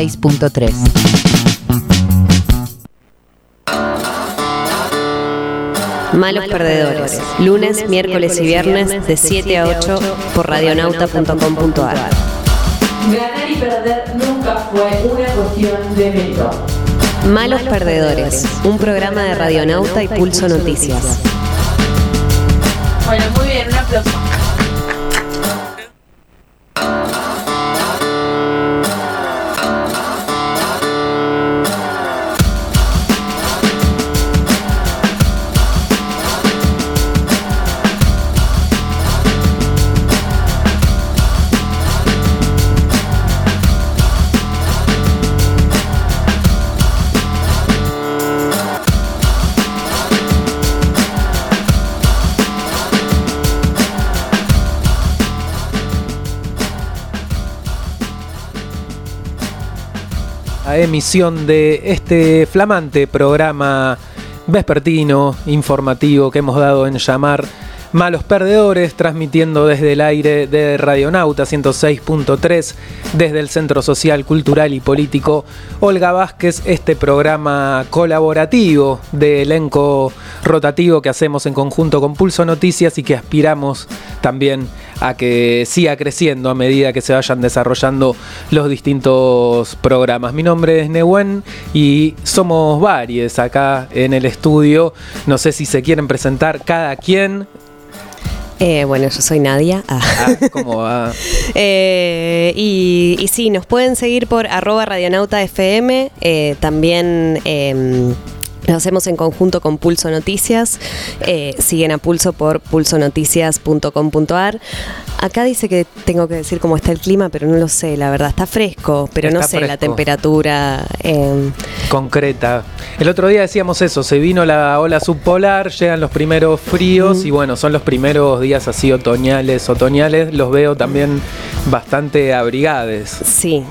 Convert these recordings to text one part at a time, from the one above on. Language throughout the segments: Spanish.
6.3. Malos Perdedores, lunes, miércoles y viernes de 7 a 8 por radionauta.com.ar. Ganar y perder nunca fue una cuestión de mérito. Malos Perdedores, un programa de Radionauta y Pulso Noticias. Bueno, muy bien, un aplauso. Emisión de este flamante programa vespertino, informativo que hemos dado en llamar Malos Perdedores, transmitiendo desde el aire de Radionauta 106.3, desde el Centro Social, Cultural y Político Olga Vázquez, este programa colaborativo de elenco rotativo que hacemos en conjunto con Pulso Noticias y que aspiramos también a que siga creciendo a medida que se vayan desarrollando los distintos programas. Mi nombre es Nehuen y somos varios acá en el estudio. No sé si se quieren presentar cada quien. Eh, bueno, yo soy Nadia. Ah. Ah, ¿Cómo va? Eh, y, y sí, nos pueden seguir por arroba radionauta FM, eh, también... em, lo hacemos en conjunto con Pulso Noticias. Eh, siguen a Pulso por pulsonoticias.com.ar. Acá dice que tengo que decir cómo está el clima, pero no lo sé, la verdad. Está fresco, pero no sé la temperatura. eh, concreta. El otro día decíamos eso, se vino la ola subpolar, llegan los primeros fríos y bueno, son los primeros días así otoñales, otoñales, los veo también bastante abrigades. sí,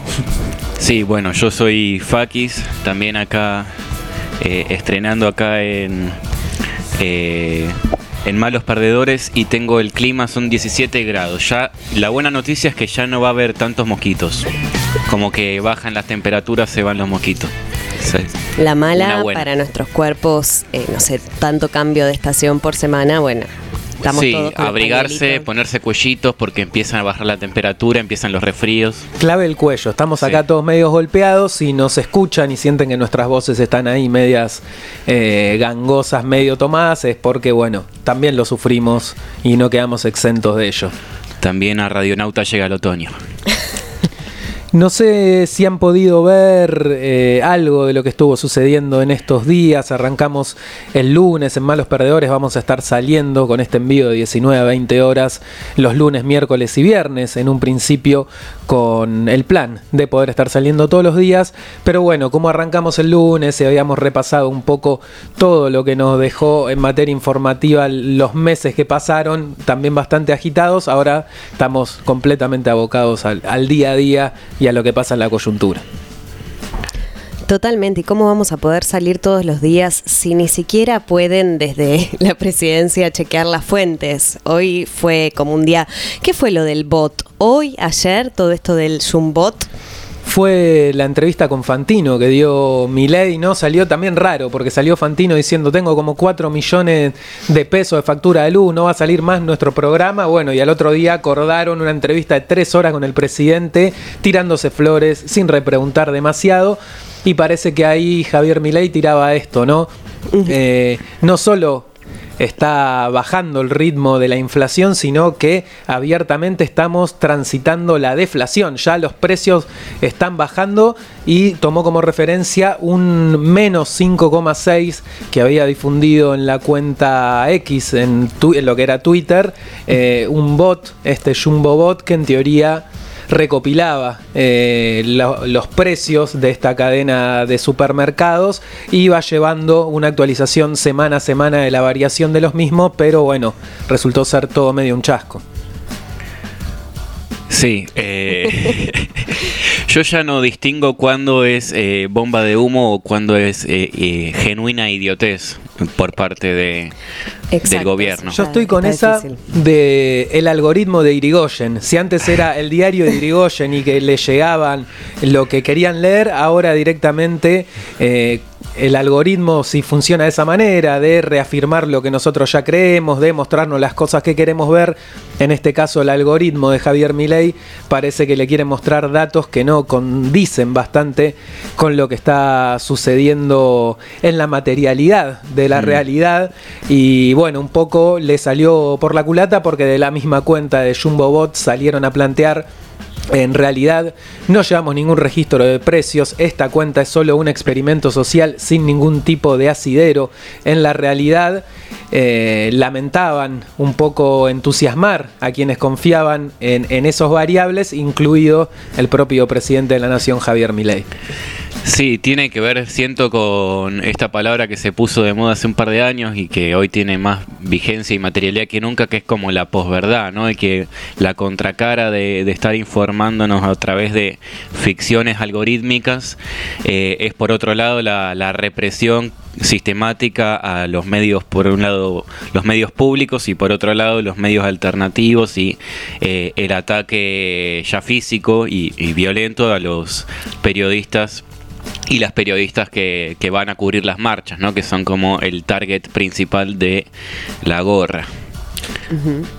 Sí, bueno, yo soy Fakis, también acá eh, estrenando acá en, eh, en Malos Perdedores y tengo el clima, son 17 grados. Ya la buena noticia es que ya no va a haber tantos mosquitos. Como que bajan las temperaturas, se van los mosquitos. Sí. la mala para nuestros cuerpos, eh, no sé, tanto cambio de estación por semana, bueno. Estamos sí, todos abrigarse, ponerse cuellitos porque empiezan a bajar la temperatura, empiezan los resfríos. Clave el cuello, estamos acá Sí. todos medios golpeados y nos escuchan y sienten que nuestras voces están ahí medias eh, gangosas, medio tomadas, es porque bueno, también lo sufrimos y no quedamos exentos de ello. También a Radionauta llega el otoño. No sé si han podido ver eh, algo de lo que estuvo sucediendo en estos días. Arrancamos el lunes en Malos Perdedores. Vamos a estar saliendo con este envío de 19 a 20 horas los lunes, miércoles y viernes. En un principio con el plan de poder estar saliendo todos los días. Pero bueno, como arrancamos el lunes y habíamos repasado un poco todo lo que nos dejó en materia informativa los meses que pasaron, también bastante agitados. Ahora estamos completamente abocados al, día a día y a lo que pasa en la coyuntura. Totalmente. ¿Y cómo vamos a poder salir todos los días si ni siquiera pueden desde la presidencia chequear las fuentes? Hoy fue como un día. ¿Qué fue lo del bot? Hoy, ayer, todo esto del Zumbot. Fue la entrevista con Fantino que dio Milei, ¿no? Salió también raro, porque salió Fantino diciendo, tengo como 4 millones de pesos de factura de luz, no va a salir más nuestro programa. Bueno, y al otro día acordaron una entrevista de 3 horas con el presidente, tirándose flores, sin repreguntar demasiado. Y parece que ahí Javier Milei tiraba esto, ¿no? Eh, no solo está bajando el ritmo de la inflación, sino que abiertamente estamos transitando la deflación. Ya los precios están bajando y tomó como referencia un menos 5,6 que había difundido en la cuenta X, en, lo que era Twitter, eh, un bot, este Jumbo Bot, que en teoría recopilaba eh, lo- los precios de esta cadena de supermercados iba llevando una actualización semana a semana de la variación de los mismos, pero bueno, resultó ser todo medio un chasco. Sí, eh, Yo ya no distingo cuándo es eh, bomba de humo o cuándo es genuina idiotez por parte de, del gobierno. Yo estoy con Está esa difícil. de el algoritmo de Irigoyen. Si antes era el diario de Irigoyen y que le llegaban lo que querían leer, ahora directamente eh, el algoritmo, si funciona de esa manera, de reafirmar lo que nosotros ya creemos, de mostrarnos las cosas que queremos ver, en este caso el algoritmo de Javier Milei parece que le quiere mostrar datos que no condicen bastante con lo que está sucediendo en la materialidad de la Mm. realidad y bueno, un poco le salió por la culata porque de la misma cuenta de Jumbo Bot salieron a plantear en realidad no llevamos ningún registro de precios, esta cuenta es solo un experimento social sin ningún tipo de asidero. En la realidad eh, lamentaban un poco entusiasmar a quienes confiaban en, en esos variables, incluido el propio presidente de la nación Javier Milei. Sí, tiene que ver, siento, con esta palabra que se puso de moda hace un par de años y que hoy tiene más vigencia y materialidad que nunca, que es como la posverdad, ¿no? Y que la contracara de, estar informándonos a través de ficciones algorítmicas eh, es, por otro lado, la, la represión sistemática a los medios, por un lado los medios públicos y por otro lado los medios alternativos y eh, el ataque ya físico y, violento a los periodistas y las periodistas que, que van a cubrir las marchas, ¿no? que son como el target principal de la gorra.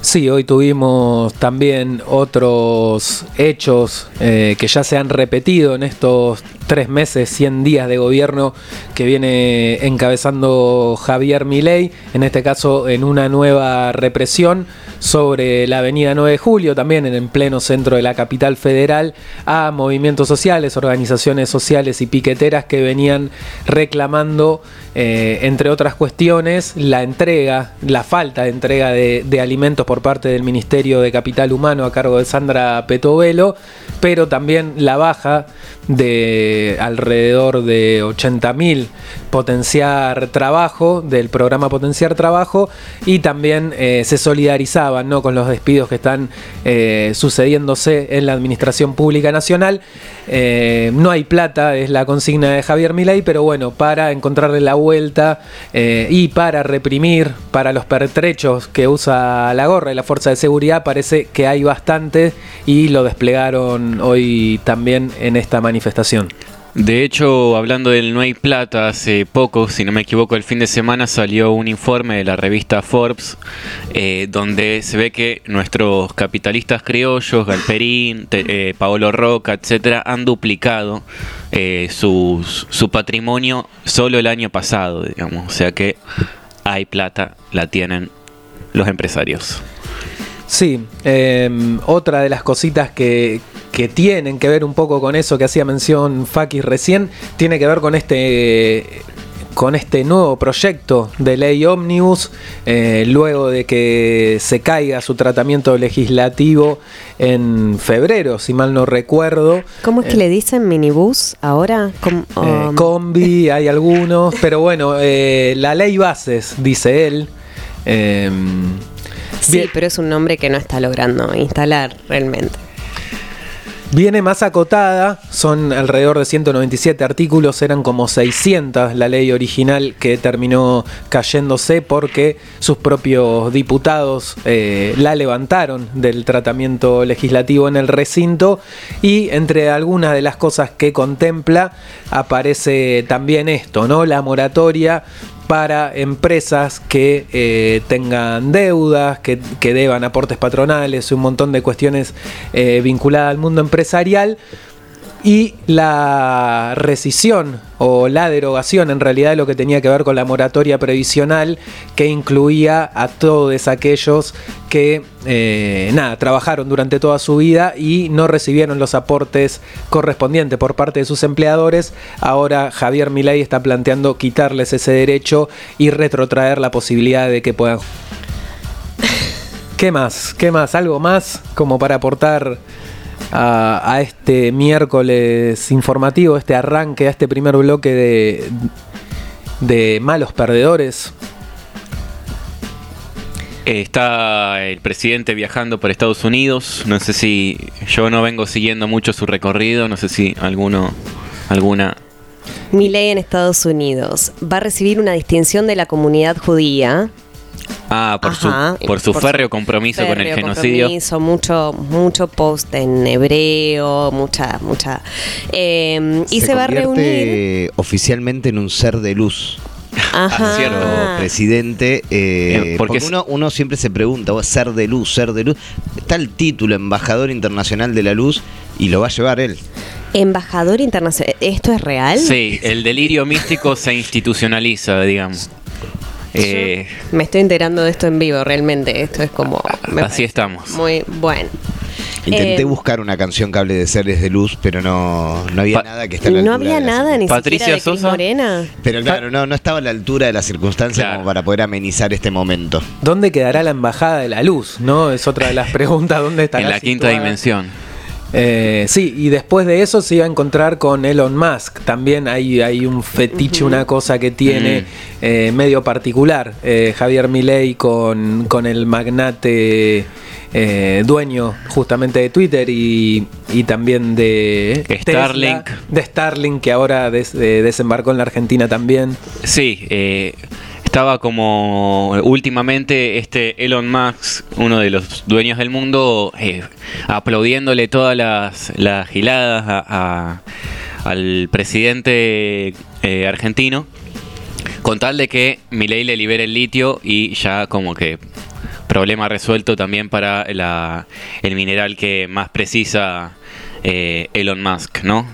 Sí, hoy tuvimos también otros hechos eh, que ya se han repetido en estos tres meses, 100 días de gobierno que viene encabezando Javier Milei, en este caso en una nueva represión sobre la avenida 9 de Julio, también en el pleno centro de la capital federal, a movimientos sociales, organizaciones sociales y piqueteras que venían reclamando, eh, entre otras cuestiones, la entrega, la falta de entrega de, de alimentos por parte del Ministerio de Capital Humano a cargo de Sandra Petovelo, pero también la baja de alrededor de 80.000 potenciar trabajo, del programa Potenciar Trabajo, y también eh, se solidarizaban ¿no? con los despidos que están eh, sucediéndose en la Administración Pública Nacional. Eh, no hay plata, es la consigna de Javier Milei, pero bueno, para encontrarle la vuelta eh, y para reprimir, para los pertrechos que usa la gorra y la fuerza de seguridad, parece que hay bastante y lo desplegaron hoy también en esta manifestación. De hecho, hablando del No hay plata, hace poco, si no me equivoco, el fin de semana salió un informe de la revista Forbes eh, donde se ve que nuestros capitalistas criollos, Galperín, te- eh, Paolo Roca, etcétera, han duplicado eh, sus- su patrimonio solo el año pasado, digamos. O sea que hay plata, la tienen los empresarios. Sí, eh, otra de las cositas que, que tienen que ver un poco con eso que hacía mención Fakis recién, tiene que ver con este con este nuevo proyecto de ley Omnibus, eh, luego de que se caiga su tratamiento legislativo en febrero, si mal no recuerdo. ¿Cómo es que le dicen minibús ahora? Com- Eh, um, combi, hay algunos, pero bueno, eh, la ley bases, dice él. eh, sí, bien. pero es un nombre que no está logrando instalar realmente. Viene más acotada, son alrededor de 197 artículos, eran como 600 la ley original que terminó cayéndose porque sus propios diputados eh, la levantaron del tratamiento legislativo en el recinto y entre algunas de las cosas que contempla aparece también esto, ¿no? La moratoria para empresas que eh, tengan deudas, que, que deban aportes patronales, un montón de cuestiones eh, vinculadas al mundo empresarial. Y la rescisión o la derogación en realidad de lo que tenía que ver con la moratoria previsional que incluía a todos aquellos que eh, nada, trabajaron durante toda su vida y no recibieron los aportes correspondientes por parte de sus empleadores. Ahora Javier Milei está planteando quitarles ese derecho y retrotraer la posibilidad de que puedan ¿Qué más? ¿Qué más? ¿Algo más como para aportar a, a este miércoles informativo, este arranque, a este primer bloque de, de malos perdedores? Eh, Está el presidente viajando por Estados Unidos. No sé si yo no vengo siguiendo mucho su recorrido. No sé si alguno, alguna. Milei en Estados Unidos va a recibir una distinción de la comunidad judía. Ah, por Ajá, su, por su por férreo compromiso con el Férreo genocidio. compromiso, mucho, mucho post en hebreo, mucha, mucha. eh, y se, va a reunir. oficialmente en un ser de luz. Ajá. cierto. Presidente, eh, porque porque uno, uno siempre se pregunta, "Oh, ser de luz, ser de luz. Está el título embajador internacional de la luz y lo va a llevar él. Embajador internacional. ¿Esto es real? Sí, el delirio místico se institucionaliza, digamos. Eh, Me estoy enterando de esto en vivo, realmente. Esto es como. me Así estamos. Muy bueno. Intenté Eh, buscar una canción que hable de seres de luz, pero no, no había nada que esté a la No altura había de la nada ni Patricia siquiera de Sosa. Morena. Pero claro, no, no estaba a la altura de las circunstancias Claro. como para poder amenizar este momento. ¿Dónde quedará la embajada de la luz? ¿No? Es otra de las preguntas. ¿Dónde estará en la quinta dimensión. Eh, sí, y después de eso se iba a encontrar con Elon Musk. También hay, hay un fetiche, una cosa que tiene Mm. eh, medio particular. Eh, Javier Milei con, con el magnate eh, dueño justamente de Twitter y, y también de Starlink. Tesla, de Starlink, que ahora des- eh, desembarcó en la Argentina también. Sí, eh, estaba como últimamente este Elon Musk, uno de los dueños del mundo, eh, aplaudiéndole todas las, las giladas a- al presidente eh, argentino, con tal de que Milei le libere el litio y ya como que problema resuelto también para la- el mineral que más precisa eh, Elon Musk, ¿no?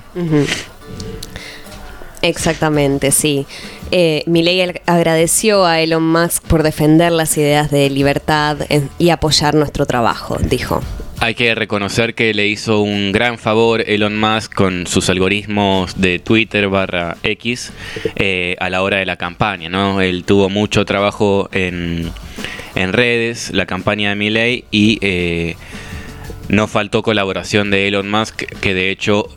Exactamente, sí. Eh, Milei ag- agradeció a Elon Musk por defender las ideas de libertad y apoyar nuestro trabajo, dijo. Hay que reconocer que le hizo un gran favor Elon Musk con sus algoritmos de Twitter barra X eh, a la hora de la campaña, ¿no? Él tuvo mucho trabajo en, en redes, la campaña de Milley y eh, no faltó colaboración de Elon Musk, que de hecho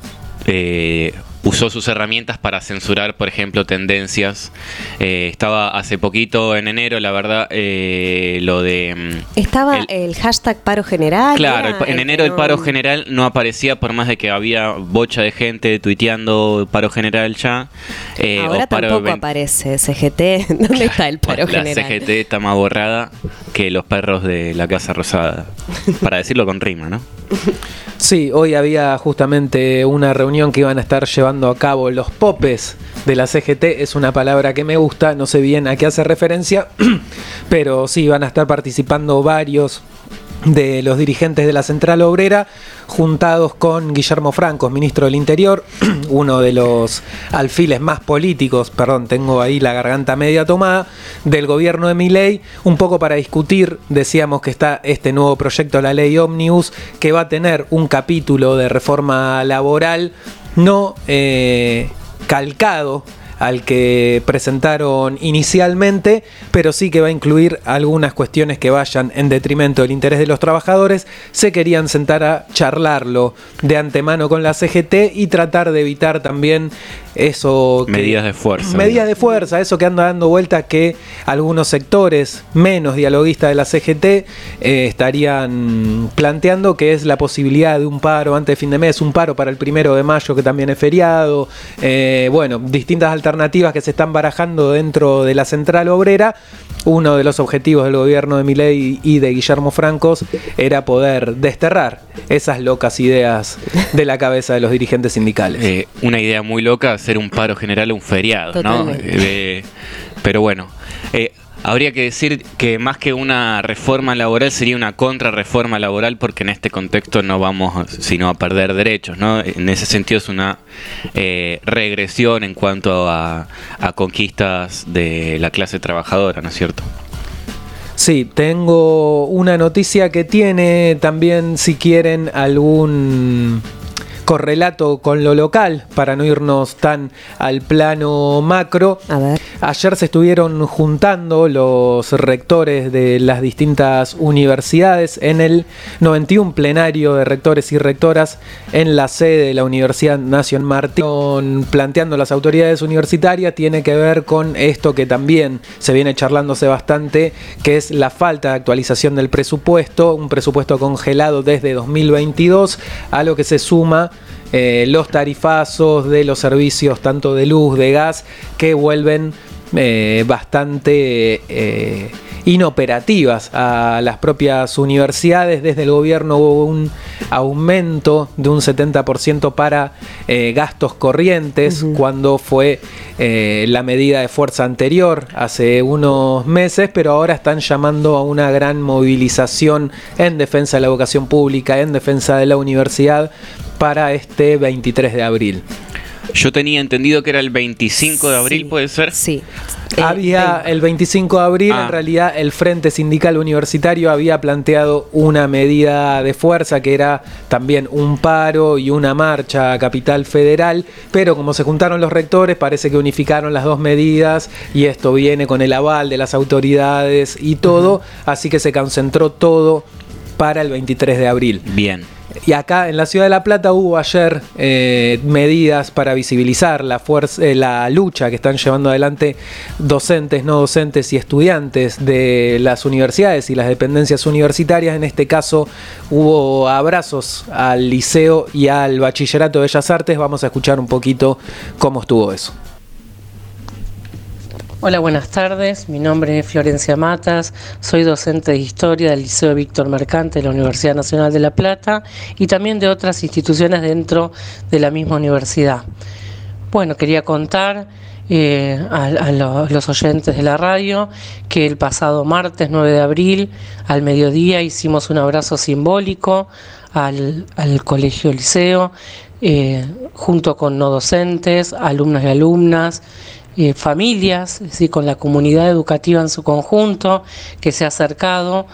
eh, usó sus herramientas para censurar, por ejemplo, tendencias. Eh, estaba hace poquito, en enero, la verdad, eh, lo de... mm, Estaba el- el, hashtag paro general. Claro, el en enero el paro general no aparecía por más de que había bocha de gente tuiteando paro general ya. eh, Ahora o paro tampoco ven- aparece CGT. ¿Dónde está el paro La general? CGT está más borrada que los perros de la Casa Rosada. para decirlo con rima, ¿no? Sí, hoy había justamente una reunión que iban a estar llevando a cabo los popes de la CGT. Es una palabra que me gusta, no sé bien a qué hace referencia, pero sí, van a estar participando varios de los dirigentes de la Central Obrera, juntados con Guillermo Francos, ministro del Interior, uno de los alfiles más políticos, perdón, tengo ahí la garganta media tomada, del gobierno de Milei, un poco para discutir, decíamos que está este nuevo proyecto, la ley Omnibus, que va a tener un capítulo de reforma laboral no eh, calcado al que presentaron inicialmente, pero sí que va a incluir algunas cuestiones que vayan en detrimento del interés de los trabajadores. Se querían sentar a charlarlo de antemano con la CGT y tratar de evitar también eso. que- Medidas de fuerza. Medidas de fuerza, eso que anda dando vuelta que algunos sectores menos dialoguistas de la CGT eh, estarían planteando, que es la posibilidad de un paro antes de fin de mes, un paro para el primero de mayo que también es feriado, eh, bueno, distintas alternativas que se están barajando dentro de la central obrera. Uno de los objetivos del gobierno de Milei y de Guillermo Francos era poder desterrar esas locas ideas de la cabeza de los dirigentes sindicales. Eh, una idea muy loca hacer un paro general un feriado, ¿no? Eh, pero bueno, eh, habría que decir que más que una reforma laboral sería una contrarreforma laboral porque en este contexto no vamos sino a perder derechos, ¿no? En ese sentido es una eh, regresión en cuanto a, a conquistas de la clase trabajadora, ¿no es cierto? Sí, tengo una noticia que tiene también, si quieren, algún correlato con lo local, para no irnos tan al plano macro. A ver. Ayer se estuvieron juntando los rectores de las distintas universidades en el 91 plenario de rectores y rectoras en la sede de la Universidad Nacional Martín, planteando las autoridades universitarias, tiene que ver con esto que también se viene charlándose bastante, que es la falta de actualización del presupuesto, un presupuesto congelado desde 2022, a lo que se suma eh, los tarifazos de los servicios tanto de luz, de gas, que vuelven eh, bastante eh, inoperativas a las propias universidades. Desde el gobierno hubo un aumento de un 70% para gastos corrientes cuando fue la medida de fuerza anterior hace unos meses, pero ahora están llamando a una gran movilización en defensa de la educación pública, en defensa de la universidad para este 23 de abril. Yo tenía entendido que era el 25 de abril, ¿puede ser? Sí. Había el 25 de abril, Ah. en realidad el Frente Sindical Universitario había planteado una medida de fuerza que era también un paro y una marcha a Capital Federal, pero como se juntaron los rectores parece que unificaron las dos medidas y esto viene con el aval de las autoridades y todo, así que se concentró todo para el 23 de abril. Bien. Y acá en la ciudad de La Plata hubo ayer eh, medidas para visibilizar la, fuerza, eh, la lucha que están llevando adelante docentes, no docentes y estudiantes de las universidades y las dependencias universitarias. En este caso hubo abrazos al liceo y al bachillerato de Bellas Artes. Vamos a escuchar un poquito cómo estuvo eso. Hola, buenas tardes. Mi nombre es Florencia Matas. Soy docente de historia del Liceo Víctor Mercante de la Universidad Nacional de La Plata y también de otras instituciones dentro de la misma universidad. Bueno, quería contar eh, a, a lo- los oyentes de la radio que el pasado martes 9 de abril al mediodía hicimos un abrazo simbólico al, al colegio liceo eh, junto con no docentes, alumnos y alumnas, eh, familias, es decir, con la comunidad educativa en su conjunto que se ha acercado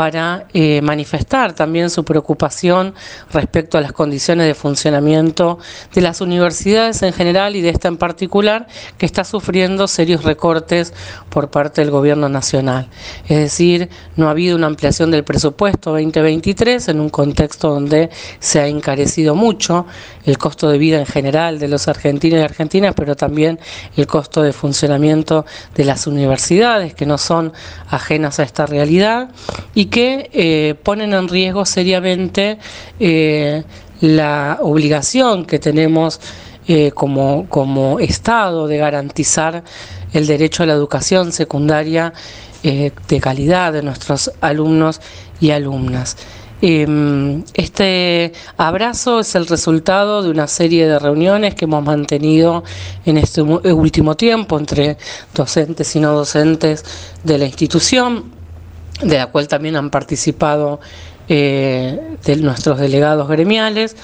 para eh, manifestar también su preocupación respecto a las condiciones de funcionamiento de las universidades en general y de esta en particular, que está sufriendo serios recortes por parte del gobierno nacional. Es decir, no ha habido una ampliación del presupuesto 2023 en un contexto donde se ha encarecido mucho el costo de vida en general de los argentinos y argentinas, pero también el costo de funcionamiento de las universidades, que no son ajenas a esta realidad y que eh, ponen en riesgo seriamente eh, la obligación que tenemos eh, como, como Estado de garantizar el derecho a la educación secundaria de calidad de nuestros alumnos y alumnas. Eh, Este abrazo es el resultado de una serie de reuniones que hemos mantenido en este último tiempo entre docentes y no docentes de la institución, de la cual también han participado eh, de nuestros delegados gremiales.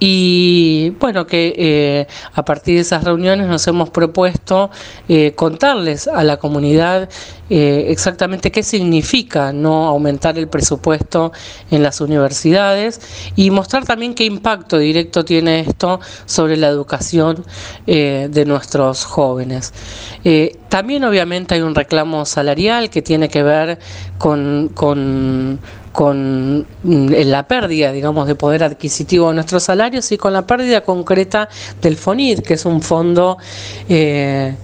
Y bueno, que eh, a partir de esas reuniones nos hemos propuesto eh, contarles a la comunidad eh, exactamente qué significa no aumentar el presupuesto en las universidades y mostrar también qué impacto directo tiene esto sobre la educación de nuestros jóvenes. También obviamente hay un reclamo salarial que tiene que ver con, con con mm, la pérdida, digamos, de poder adquisitivo de nuestros salarios y con la pérdida concreta del FONID, que es un fondo eh,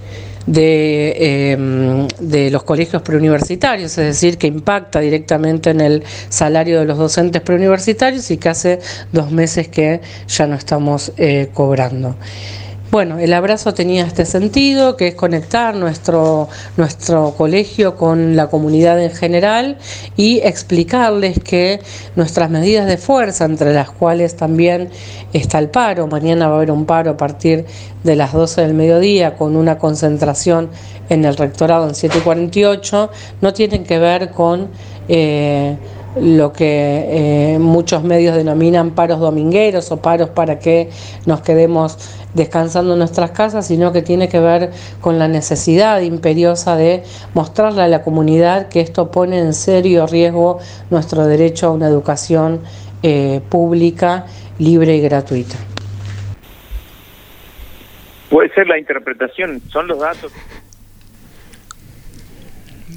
de, eh, de los colegios preuniversitarios, es decir, que impacta directamente en el salario de los docentes preuniversitarios y que hace dos meses que ya no estamos eh, cobrando. Bueno, el abrazo tenía este sentido, que es conectar nuestro, nuestro colegio con la comunidad en general y explicarles que nuestras medidas de fuerza, entre las cuales también está el paro, mañana va a haber un paro a partir de las 12 del mediodía con una concentración en el rectorado en 748, no tienen que ver con... eh, lo que eh, muchos medios denominan paros domingueros o paros para que nos quedemos descansando en nuestras casas, sino que tiene que ver con la necesidad imperiosa de mostrarle a la comunidad que esto pone en serio riesgo nuestro derecho a una educación eh, pública, libre y gratuita. Puede ser la interpretación, son los datos.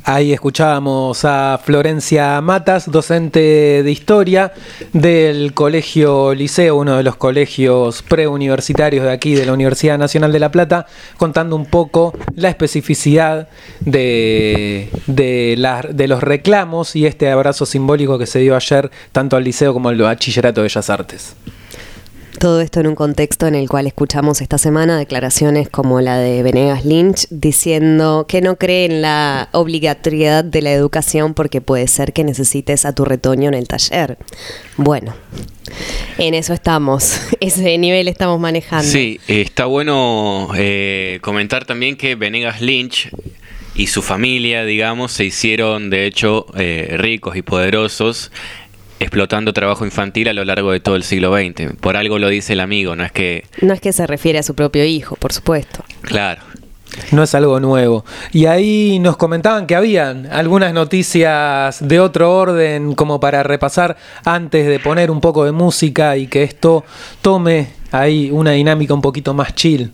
Ahí escuchábamos a Florencia Matas, docente de historia del Colegio Liceo, uno de los colegios preuniversitarios de aquí de la Universidad Nacional de La Plata, contando un poco la especificidad de, de, de los reclamos y este abrazo simbólico que se dio ayer tanto al liceo como al Bachillerato de Bellas Artes. Todo esto en un contexto en el cual escuchamos esta semana declaraciones como la de Venegas Lynch diciendo que no cree en la obligatoriedad de la educación porque puede ser que necesites a tu retoño en el taller. Bueno, en eso estamos, ese nivel estamos manejando. Sí, está bueno eh, comentar también que Venegas Lynch y su familia, digamos, se hicieron de hecho eh, ricos y poderosos explotando trabajo infantil a lo largo de todo el siglo XX. Por algo lo dice el amigo, no es que, No es que se refiere a su propio hijo, por supuesto. claro. No es algo nuevo. Y ahí nos comentaban que habían algunas noticias de otro orden como para repasar antes de poner un poco de música y que esto tome ahí una dinámica un poquito más chill.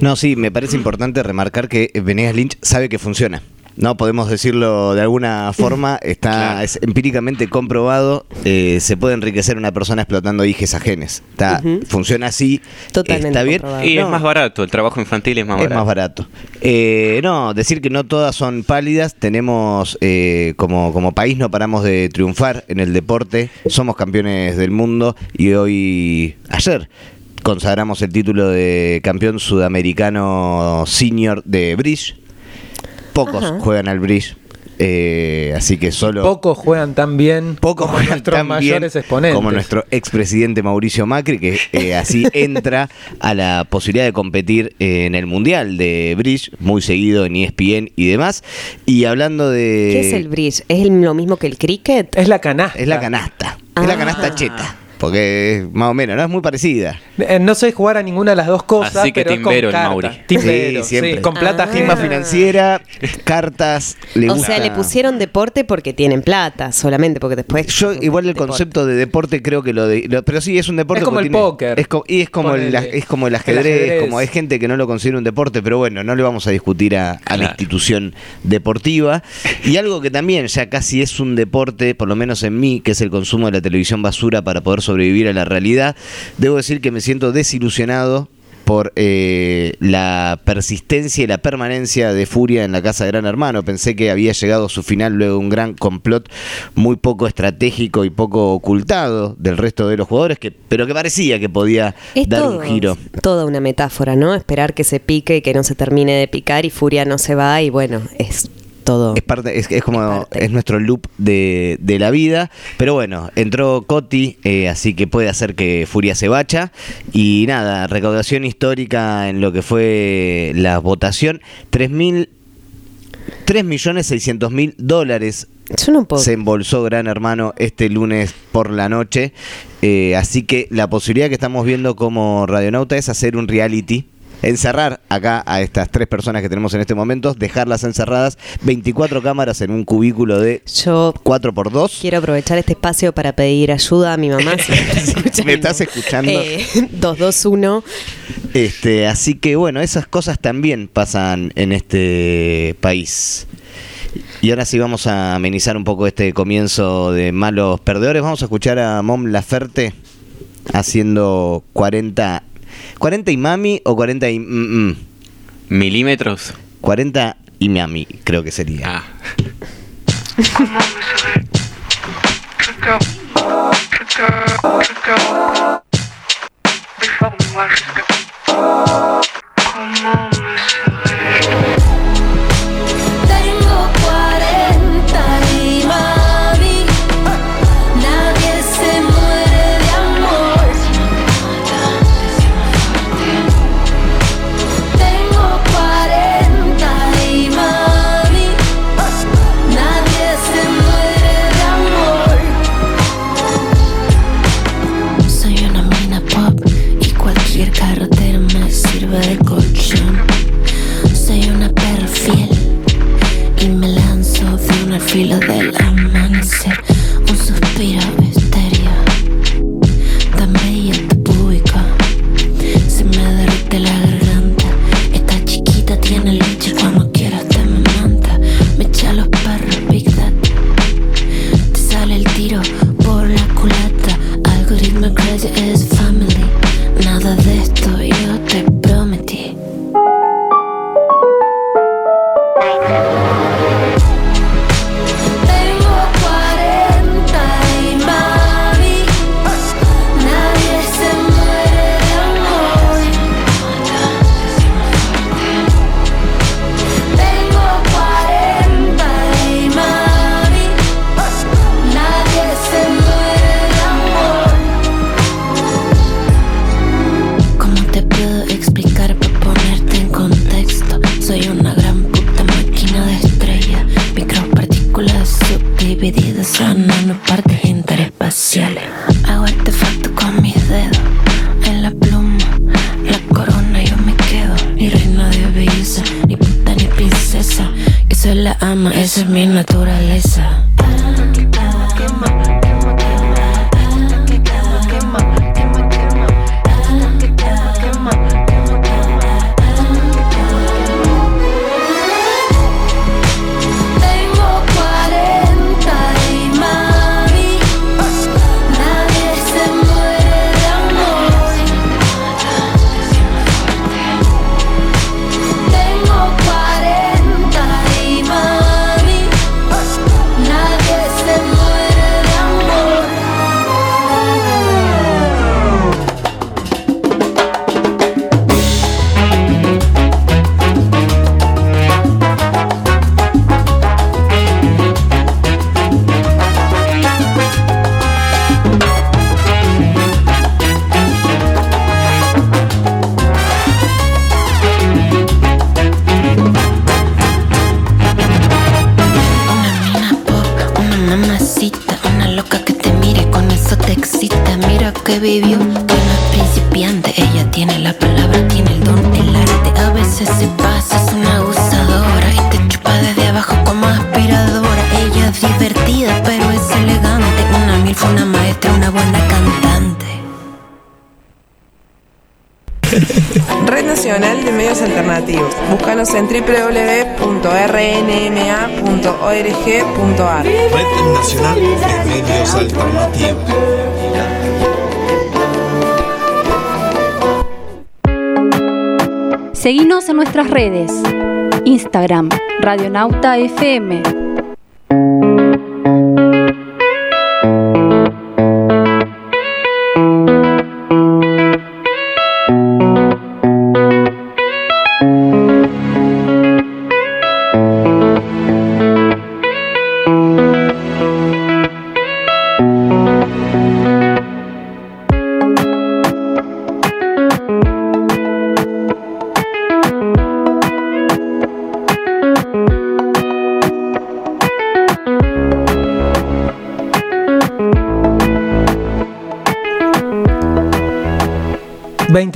No, sí, me parece importante remarcar que Venegas Lynch sabe que funciona. No podemos decirlo de alguna forma, está Claro. es empíricamente comprobado, eh, se puede enriquecer una persona explotando hijes ajenes. Está. Funciona así, Totalmente está bien. comprobado. Y No, es más barato, el trabajo infantil es más es barato. más barato. Eh, no, decir que no todas son pálidas. Tenemos, eh, como, como país, no paramos de triunfar en el deporte. Somos campeones del mundo y hoy, ayer, consagramos el título de campeón sudamericano senior de bridge. Pocos Ajá. juegan al bridge. eh, así que solo Pocos juegan tan bien pocos como juegan nuestros tan bien mayores exponentes. como nuestro expresidente Mauricio Macri, que eh, así entra a la posibilidad de competir eh, en el Mundial de Bridge, muy seguido en ESPN y demás. Y hablando de... ¿Qué es el bridge? ¿Es el- lo mismo que el cricket? Es la canasta. Es la canasta. Es la Ah. canasta cheta. Porque es más o menos, ¿no? Es muy parecida. Eh, No sé jugar a ninguna de las dos cosas, Así que pero es con timbero el carta. Mauri. Timbero, Sí, siempre. sí, con plata Ah. Ajena. financiera, cartas, le o gusta... sea, le pusieron deporte porque tienen plata, solamente porque después... Yo igual el Deporte. concepto de deporte creo que lo de, lo- pero sí es un deporte Es como el tiene- póker. es co- y es como el, es como el El ajedrez, como hay gente que no lo considera un deporte, pero bueno, no le vamos a discutir a, a la institución deportiva y algo que también ya casi es un deporte, por lo menos en mí, que es el consumo de la televisión basura para poder sobrevivir a la realidad. Debo decir que me siento desilusionado por eh, la persistencia y la permanencia de Furia en la casa de Gran Hermano. Pensé que había llegado a su final luego de un gran complot muy poco estratégico y poco ocultado del resto de los jugadores, que, pero que parecía que podía Es dar todo, un giro. toda una metáfora, ¿no? Esperar que se pique y que no se termine de picar y Furia no se va y bueno, es todo. Es parte, es, es como es nuestro loop de, de la vida. Pero bueno, entró Coti, eh, así que puede hacer que Furia se bacha. Y nada, recaudación histórica en lo que fue la votación. 3.000 3.600.000 dólares no se embolsó Gran Hermano este lunes por la noche. Eh, así que la posibilidad que estamos viendo como Radionauta es hacer un reality. Encerrar acá a estas tres personas que tenemos en este momento, dejarlas encerradas, 24 cámaras en un cubículo de Yo 4x2. quiero aprovechar este espacio para pedir ayuda a mi mamá. Si me estás escuchando. ¿Me estás escuchando? Eh, 221. Este, así que bueno, esas cosas también pasan en este país. Y ahora sí vamos a amenizar un poco este comienzo de malos perdedores. Vamos a escuchar a Mom Laferte haciendo 40 40 y mami o 40 y mm, mm. Milímetros. 40 y mami, creo que sería. Ah. En nanopartes interespaciales. Hago artefacto con mis dedos, en la pluma, la corona yo me quedo. Ni reina de belleza, ni puta ni princesa. Yo soy la ama, esa es mi naturaleza. Seguinos en nuestras redes. Instagram, Radionauta FM.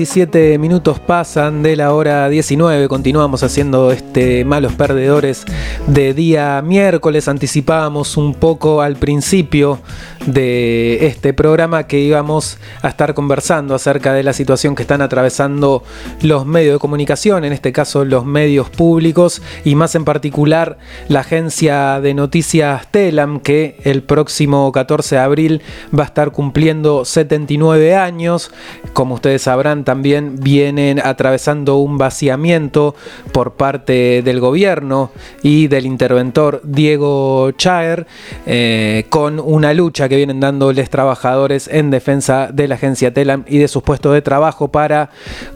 ...27 minutos pasan de la hora 19... ...continuamos haciendo este Malos Perdedores... ...de día miércoles... ...anticipábamos un poco al principio... ...de este programa... ...que íbamos a estar conversando... ...acerca de la situación que están atravesando... ...los medios de comunicación... ...en este caso los medios públicos... ...y más en particular... ...la agencia de noticias Telam... ...que el próximo 14 de abril... ...va a estar cumpliendo 79 años... ...como ustedes sabrán también vienen atravesando un vaciamiento por parte del gobierno y del interventor Diego Chaer eh, con una lucha que vienen dándoles trabajadores en defensa de la agencia Telam y de sus puestos de trabajo para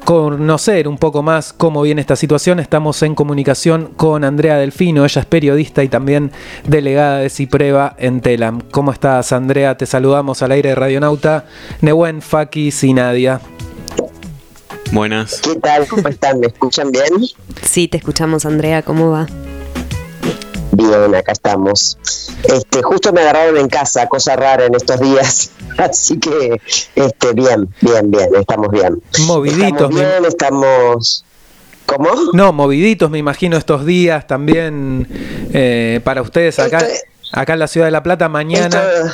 conocer un poco más cómo viene esta situación. Estamos en comunicación con Andrea Delfino, ella es periodista y también delegada de Cipreva en Telam. ¿Cómo estás Andrea? Te saludamos al aire de Radionauta. Nehuen, Fakis y Nadia. Buenas. ¿Qué tal? ¿Cómo están? ¿Me escuchan bien? Sí, te escuchamos, Andrea. ¿Cómo va? Bien, acá estamos. Este, justo me agarraron en casa, cosa rara en estos días. Así que, este, bien, bien, bien, estamos bien. Moviditos. Estamos bien, estamos. ¿Cómo? No, moviditos, me imagino, estos días también eh, para ustedes acá, Esto- acá en la ciudad de La Plata. Mañana. Esto-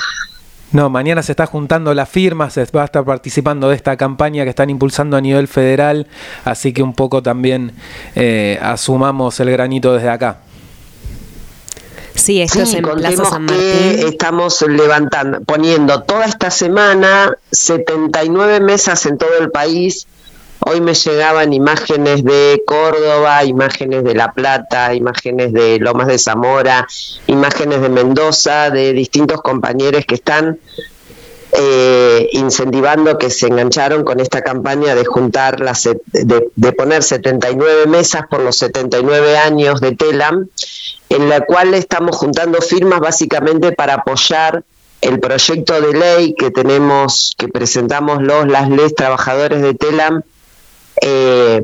No, mañana se está juntando las firmas, se va a estar participando de esta campaña que están impulsando a nivel federal, así que un poco también eh, asumamos el granito desde acá. Sí, esto es Sí, en Plaza San que estamos levantando, poniendo toda esta semana 79 mesas en todo el país. Hoy me llegaban imágenes de Córdoba, imágenes de La Plata, imágenes de Lomas de Zamora, imágenes de Mendoza, de distintos compañeros que están eh, incentivando que se engancharon con esta campaña de juntar las de, poner 79 mesas por los 79 años de Telam, en la cual estamos juntando firmas básicamente para apoyar el proyecto de ley que tenemos, que presentamos los, las leyes trabajadores de Telam, eh,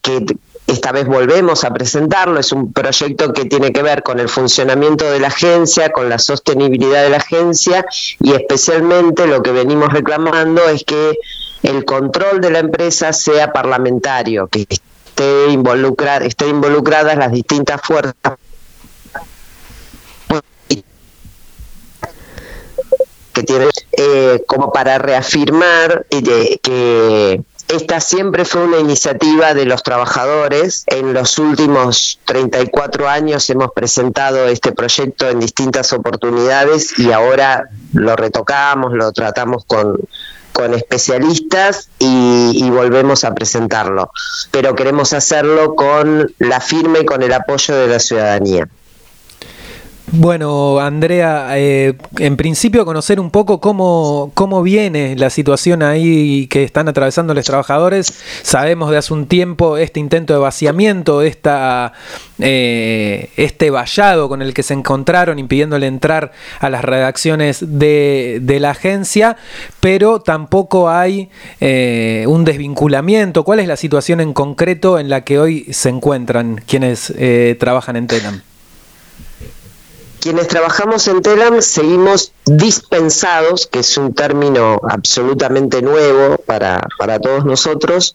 que esta vez volvemos a presentarlo, es un proyecto que tiene que ver con el funcionamiento de la agencia, con la sostenibilidad de la agencia y especialmente lo que venimos reclamando es que el control de la empresa sea parlamentario, que esté involucrada, esté involucradas las distintas fuerzas que tiene eh, como para reafirmar eh, que esta siempre fue una iniciativa de los trabajadores. En los últimos 34 años hemos presentado este proyecto en distintas oportunidades y ahora lo retocamos, lo tratamos con, con especialistas y, y, volvemos a presentarlo. Pero queremos hacerlo con la firma y con el apoyo de la ciudadanía. Bueno, Andrea, eh, en principio conocer un poco cómo, cómo viene la situación ahí que están atravesando los trabajadores. Sabemos de hace un tiempo este intento de vaciamiento, esta, eh, este vallado con el que se encontraron impidiéndole entrar a las redacciones de, de la agencia, pero tampoco hay eh, un desvinculamiento. ¿Cuál es la situación en concreto en la que hoy se encuentran quienes eh, trabajan en Telam? Quienes trabajamos en Telam seguimos dispensados, que es un término absolutamente nuevo para, para todos nosotros,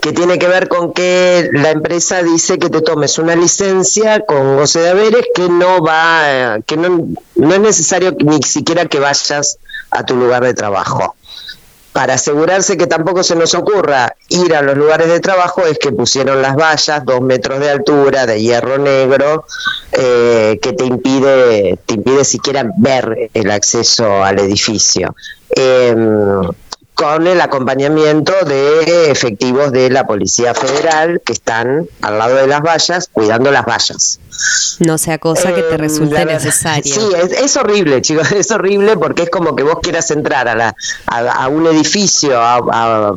que tiene que ver con que la empresa dice que te tomes una licencia con goce de haberes que no va, que no, no es necesario ni siquiera que vayas a tu lugar de trabajo para asegurarse que tampoco se nos ocurra ir a los lugares de trabajo es que pusieron las vallas, dos metros de altura, de hierro negro, eh, que te impide, te impide siquiera ver el acceso al edificio. Eh, con el acompañamiento de efectivos de la Policía Federal que están al lado de las vallas cuidando las vallas. No sea cosa que te Eh, resulte necesario. Sí, es, es horrible, chicos, es horrible porque es como que vos quieras entrar a, la, a, a un edificio a, a-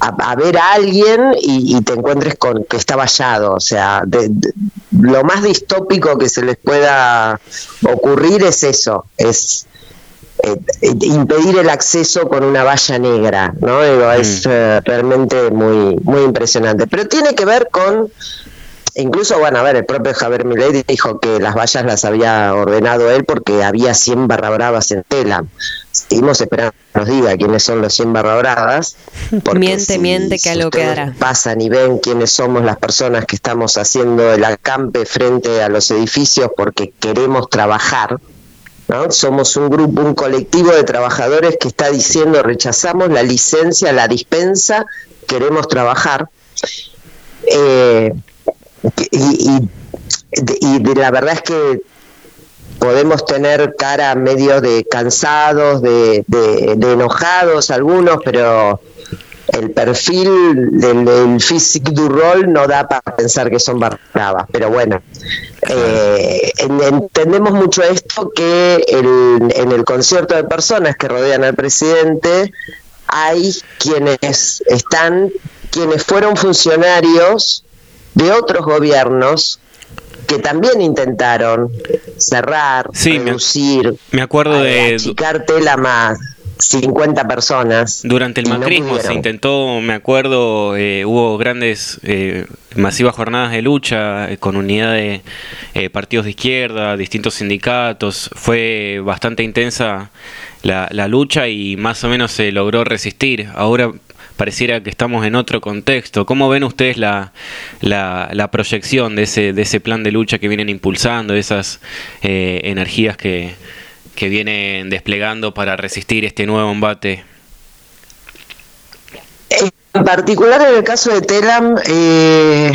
a- a ver a alguien y, y te encuentres con que está vallado. O sea, de- de- lo más distópico que se les pueda ocurrir es eso, es eh, impedir el acceso con una valla negra, ¿no? Digo, es eh, realmente muy, muy impresionante. Pero tiene que ver con Incluso, bueno, a ver, el propio Javier Milei dijo que las vallas las había ordenado él porque había 100 barra bravas en tela. Seguimos esperando que nos diga quiénes son los 100 barra bravas. porque Miente, miente, que algo quedará. Pasan y ven quiénes somos las personas que estamos haciendo el acampe frente a los edificios porque queremos trabajar. ¿No? Somos un grupo, un colectivo de trabajadores que está diciendo rechazamos la licencia, la dispensa, queremos trabajar. Eh, y, y- y la verdad es que podemos tener cara medio de cansados, de enojados algunos, pero el perfil del, del physique du rol no da para pensar que son bravas, pero bueno, eh, en- entendemos mucho esto que el- en el concierto de personas que rodean al presidente hay quienes están, quienes fueron funcionarios de otros gobiernos que también intentaron cerrar, Sí, reducir, Me acuerdo de achicar tela más 50 personas. durante el no macrismo se intentó, me acuerdo, eh, hubo grandes, eh, masivas jornadas de lucha eh, con unidad de eh, partidos de izquierda, distintos sindicatos. Fue bastante intensa la, la lucha y más o menos se logró resistir. Ahora pareciera que estamos en otro contexto. ¿Cómo ven ustedes la, la, la proyección de ese, de ese plan de lucha que vienen impulsando, de esas eh, energías que, que vienen desplegando para resistir este nuevo embate? En particular en el caso de Telam, eh,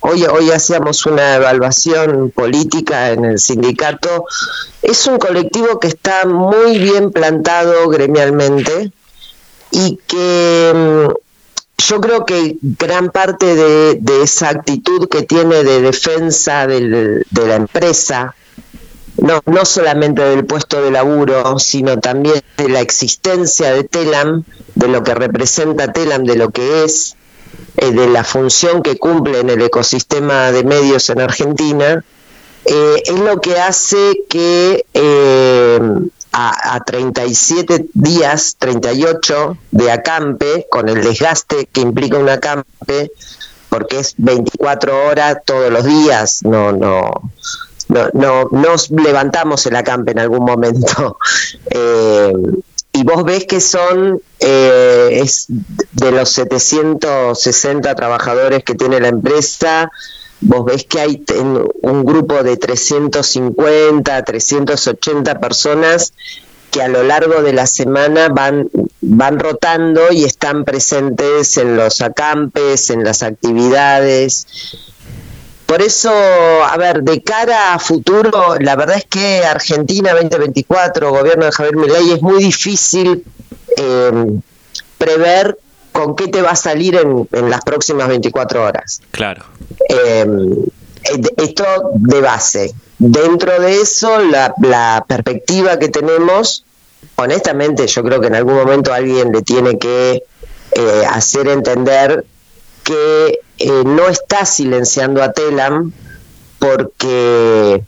hoy, hoy hacíamos una evaluación política en el sindicato. Es un colectivo que está muy bien plantado gremialmente y que mm, yo creo que gran parte de, de esa actitud que tiene de defensa del- de la empresa, no, no solamente del puesto de laburo, sino también de la existencia de Telam, de lo que representa Telam, de lo que es, eh, de la función que cumple en el ecosistema de medios en Argentina, eh, es lo que hace que eh, a, a 37 días, 38 de acampe, con el desgaste que implica un acampe, porque es 24 horas todos los días, no, no, no, no nos levantamos el acampe en algún momento. Eh, y vos ves que son eh, es de los 760 trabajadores que tiene la empresa, vos ves que hay un grupo de 350, 380 personas que a lo largo de la semana van, van rotando y están presentes en los acampes, en las actividades. Por eso, a ver, de cara a futuro, la verdad es que Argentina 2024, gobierno de Javier Milei, es muy difícil eh, prever con qué te va a salir en, en las próximas 24 horas. Claro. Eh, eh, esto de base. Dentro de eso, la, la perspectiva que tenemos, honestamente, yo creo que en algún momento alguien le tiene que eh, hacer entender que eh, no está silenciando a Telam porque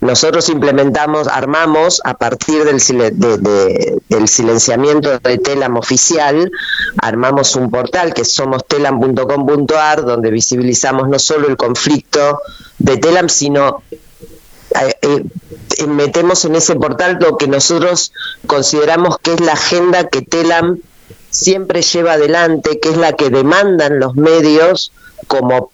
nosotros implementamos, armamos a partir del, sile- de- de- del silenciamiento de Telam oficial, armamos un portal que es somostelam.com.ar donde visibilizamos no solo el conflicto de Telam, sino eh, eh, metemos en ese portal lo que nosotros consideramos que es la agenda que Telam siempre lleva adelante, que es la que demandan los medios como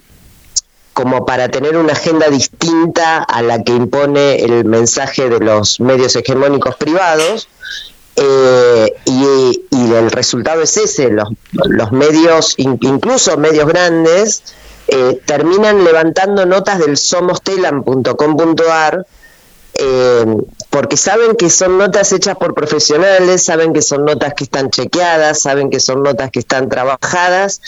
como para tener una agenda distinta a la que impone el mensaje de los medios hegemónicos privados. eh, y, el resultado es ese, los, los medios, in- incluso medios grandes, eh, terminan levantando notas del somostelam.com.ar eh, porque saben que son notas hechas por profesionales, saben que son notas que están chequeadas, saben que son notas que están trabajadas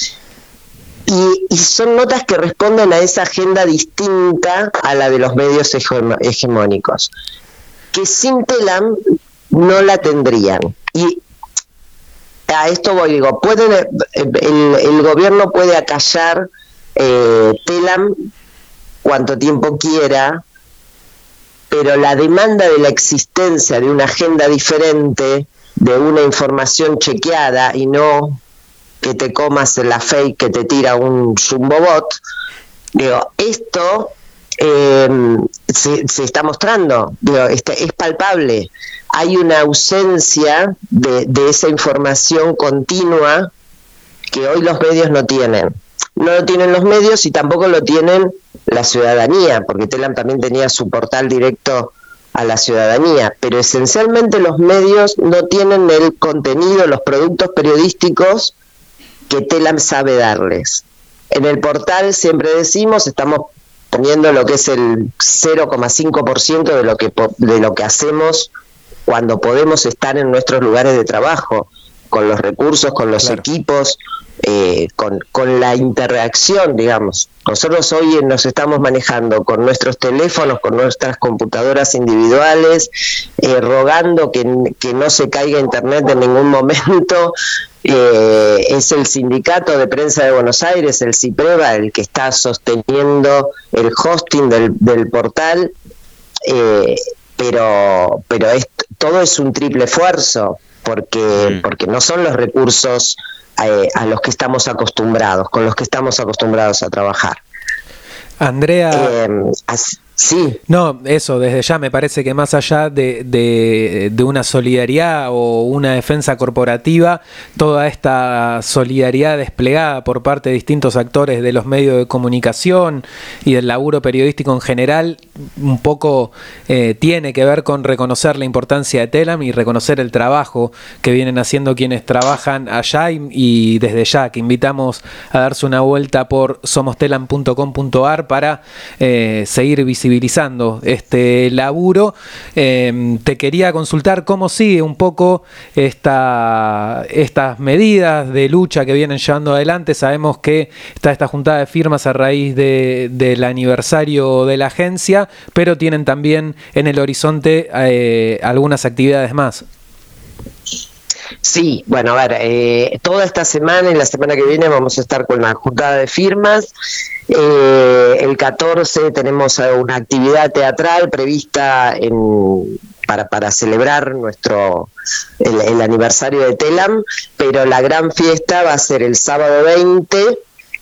y, son notas que responden a esa agenda distinta a la de los medios hegemónicos, que sin Telam no la tendrían. Y a esto voy, digo, pueden, eh, el, el gobierno puede acallar eh, Telam cuanto tiempo quiera, pero la demanda de la existencia de una agenda diferente, de una información chequeada y no que te comas la fake que te tira un zumbobot, digo, esto eh, se, está mostrando, digo, este, es palpable. Hay una ausencia de esa información continua que hoy los medios no tienen. No lo tienen los medios y tampoco lo tienen la ciudadanía, porque Telam también tenía su portal directo a la ciudadanía, pero esencialmente los medios no tienen el contenido, los productos periodísticos que Telam sabe darles. En el portal siempre decimos, estamos poniendo lo que es el 0,5% de lo que de lo que hacemos cuando podemos estar en nuestros lugares de trabajo, con los recursos, con los equipos, eh, con, con la interreacción, digamos. Nosotros hoy nos estamos manejando con nuestros teléfonos, con nuestras computadoras individuales, eh, rogando que, que no se caiga Internet en ningún momento. Eh, es el Sindicato de Prensa de Buenos Aires, el CIPREVA, el que está sosteniendo el hosting del, del portal. Eh, pero pero es, todo es un triple esfuerzo porque porque no son los recursos eh, a los que estamos acostumbrados con los que estamos acostumbrados a trabajar Andrea. Eh, No, eso, desde ya me parece que más allá de, de- de una solidaridad o una defensa corporativa, toda esta solidaridad desplegada por parte de distintos actores de los medios de comunicación y del laburo periodístico en general, un poco eh, tiene que ver con reconocer la importancia de Telam y reconocer el trabajo que vienen haciendo quienes trabajan allá y, y desde ya que invitamos a darse una vuelta por somostelam.com.ar para eh, seguir visibilizando visibilizando este laburo. Eh, te quería consultar cómo sigue un poco esta, estas medidas de lucha que vienen llevando adelante. Sabemos que está esta juntada de firmas a raíz de, del aniversario de la agencia, pero tienen también en el horizonte eh, algunas actividades más. Sí, bueno, a ver, eh, toda esta semana y la semana que viene vamos a estar con la juntada de firmas. Eh, el 14 tenemos una actividad teatral prevista en, para, para celebrar nuestro el, el aniversario de Telam, pero la gran fiesta va a ser el sábado 20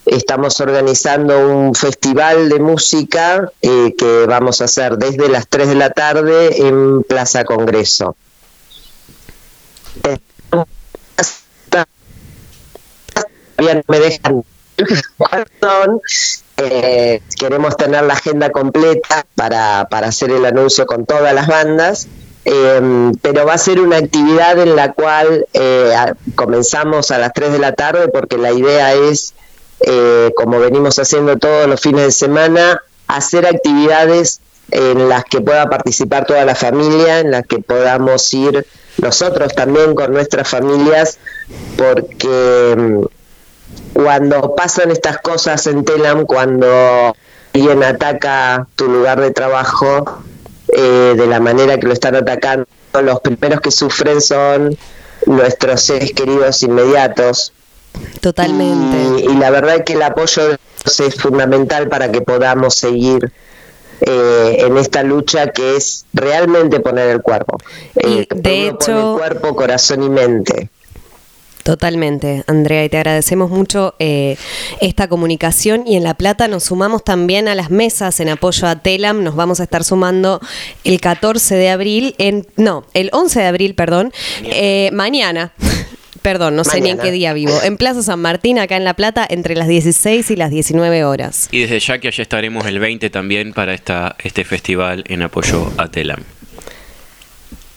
estamos organizando un festival de música eh, que vamos a hacer desde las 3 de la tarde en Plaza Congreso. Todavía no me dejan eh, queremos tener la agenda completa para, para hacer el anuncio con todas las bandas. Eh, pero va a ser una actividad en la cual eh, comenzamos a las 3 de la tarde porque la idea es, eh, como venimos haciendo todos los fines de semana, hacer actividades en las que pueda participar toda la familia, en las que podamos ir nosotros también con nuestras familias, porque mm, cuando pasan estas cosas en Telam, cuando alguien ataca tu lugar de trabajo eh, de la manera que lo están atacando, los primeros que sufren son nuestros seres queridos inmediatos. Totalmente. Y, y la verdad es que el apoyo es fundamental para que podamos seguir eh, en esta lucha que es realmente poner el cuerpo. Eh, de uno pone hecho- cuerpo, corazón y mente. Totalmente, Andrea, y te agradecemos mucho eh, esta comunicación. Y en La Plata nos sumamos también a las mesas en apoyo a Telam. Nos vamos a estar sumando el 14 de abril, en no, el 11 de abril, perdón, eh, mañana. Perdón, no sé ni en qué día vivo. En Plaza San Martín, acá en La Plata, entre las 16 y las 19 horas. Y desde ya que allá estaremos el 20 también para esta, este festival en apoyo a Telam.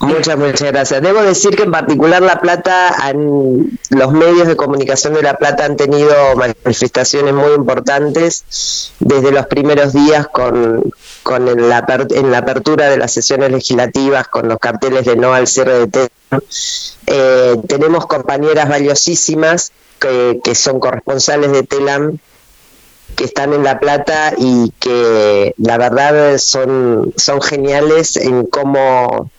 Muchas, muchas gracias. Debo decir que en particular La Plata, han- los medios de comunicación de La Plata han tenido manifestaciones muy importantes desde los primeros días con, con el aper- en la apertura de las sesiones legislativas, con los carteles de no al cierre de tema. Eh, tenemos compañeras valiosísimas que, que son corresponsales de TELAM que están en La Plata y que la verdad son, son geniales en cómo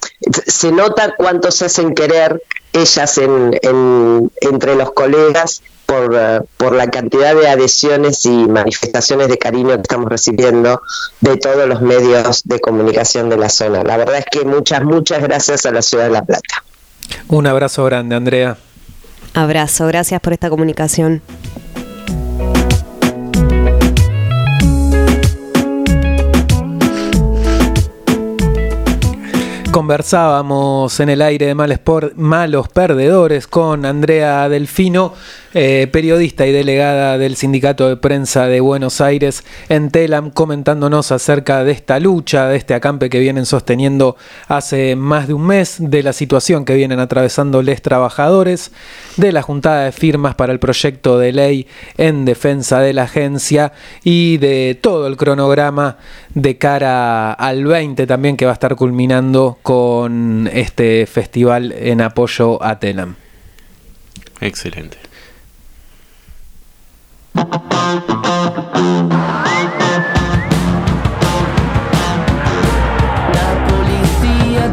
se nota cuánto se hacen querer ellas en, en- entre los colegas por, por la cantidad de adhesiones y manifestaciones de cariño que estamos recibiendo de todos los medios de comunicación de la zona. La verdad es que muchas, muchas gracias a la ciudad de La Plata. Un abrazo grande, Andrea. Abrazo, gracias por esta comunicación. Conversábamos en el aire de Males por- Malos Perdedores con Andrea Delfino, eh, periodista y delegada del Sindicato de Prensa de Buenos Aires en Telam, comentándonos acerca de esta lucha, de este acampe que vienen sosteniendo hace más de un mes, de la situación que vienen atravesando los trabajadores, de la juntada de firmas para el proyecto de ley en defensa de la agencia y de todo el cronograma de cara al 20 también que va a estar culminando con este festival en apoyo a Telam. Excelente. La policía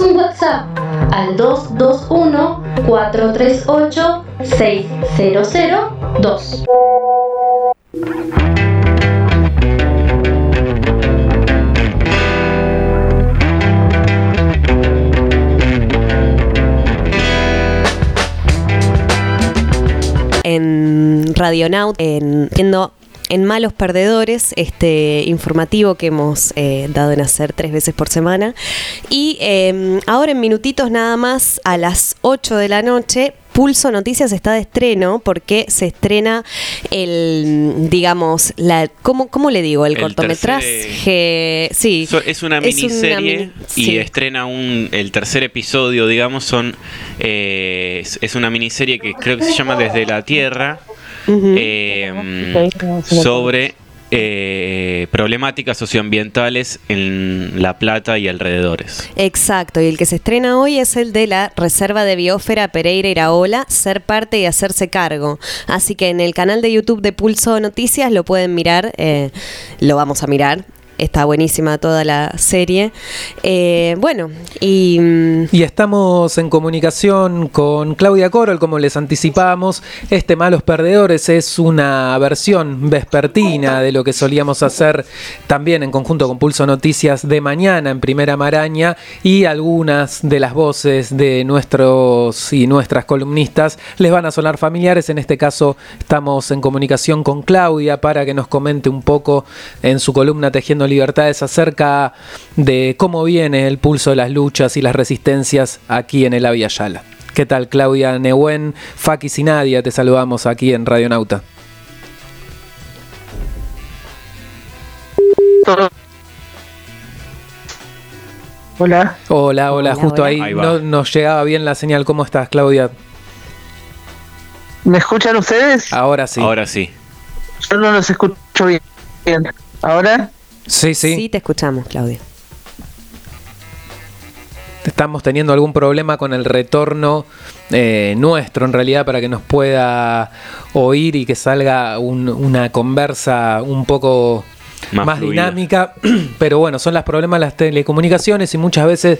Un WhatsApp al 221 438 6002. en Radionaut, en, viendo en Malos Perdedores, este informativo que hemos eh, dado en hacer tres veces por semana. Y eh, ahora en minutitos nada más, a las 8 de la noche, Pulso Noticias está de estreno porque se estrena el, digamos, la, ¿cómo, cómo le digo? El, El cortometraje. Sí. Es una Es una miniserie mini- y sí. estrena un, el tercer episodio, digamos, son eh, es, es una miniserie que creo que se llama Desde la Tierra eh, sobre eh, problemáticas socioambientales en La Plata y alrededores. Exacto, y el que se estrena hoy es el de la Reserva de Biosfera Pereira Iraola, ser parte y hacerse cargo. Así que en el canal de YouTube de Pulso Noticias lo pueden mirar, eh, lo vamos a mirar. Está buenísima toda la serie. Eh, bueno, y mm, Y estamos en comunicación con Claudia Corol, como les anticipábamos. Este Malos Perdedores es una versión vespertina de lo que solíamos hacer también en conjunto con Pulso Noticias de mañana en Primera Maraña y algunas de las voces de nuestros y nuestras columnistas les van a sonar familiares. En este caso estamos en comunicación con Claudia para que nos comente un poco en su columna Tejiendo Libertades acerca de cómo viene el pulso de las luchas y las resistencias aquí en el Avia Yala. ¿Qué tal, Claudia Nehuen? Fakis y Nadia, te saludamos aquí en Radio Nauta. Hola. Hola, hola, justo hola. ahí, Ahí no nos llegaba bien la señal. ¿Cómo estás, Claudia? ¿Me escuchan ustedes? Ahora sí. Ahora sí. Yo no los escucho bien. ¿Ahora? Sí, sí. sí te escuchamos, Claudia. Estamos teniendo algún problema con el retorno eh, nuestro, en realidad, para que nos pueda oír y que salga un- una conversa un poco Más dinámica. Pero bueno, son los problemas de las telecomunicaciones y muchas veces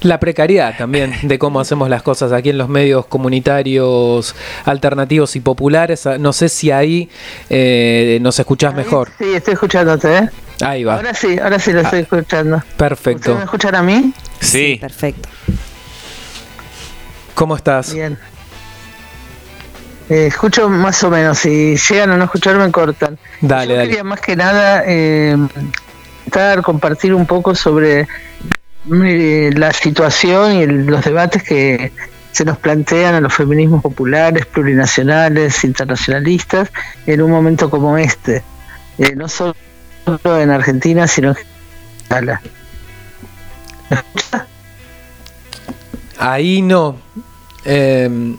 la precariedad también de cómo hacemos las cosas aquí en los medios comunitarios alternativos y populares. Ah, No sé si ahí eh, nos escuchás mejor. Sí, estoy escuchándote, ¿eh? Ahí va. Ahora sí, ahora sí lo estoy escuchando. ¿Ustedes Perfecto. me escuchan a mí? Sí. Perfecto. ¿Cómo estás? Bien. Eh, escucho más o menos. Si llegan a no escuchar, me cortan. Dale, Yo dale. quería más que nada eh, estar, compartir un poco sobre eh, la situación y el- los debates que se nos plantean a los feminismos populares, plurinacionales, internacionalistas, en un momento como este. Eh, no solo en Argentina, sino en. Ahí no. Eh,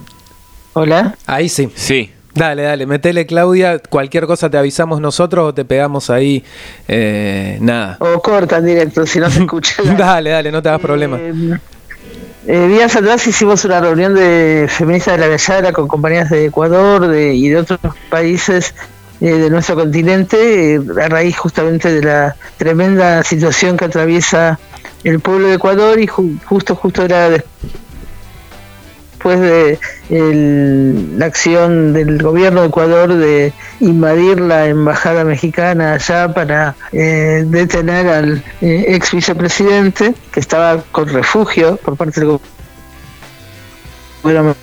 Hola. Ahí sí. Sí. Dale, dale, metele Claudia. Cualquier cosa te avisamos nosotros o te pegamos ahí. eh, nada. O cortan directo si no se escucha. dale, dale, no te hagas problema. Eh, días atrás hicimos una reunión de feministas de la Gallara con compañías de Ecuador de, y de otros países eh, de nuestro continente eh, a raíz justamente de la tremenda situación que atraviesa el pueblo de Ecuador y ju- justo justo era des- después de el- la acción del gobierno de Ecuador de invadir la embajada mexicana allá para eh, detener al eh, ex vicepresidente que estaba con refugio por parte del gobierno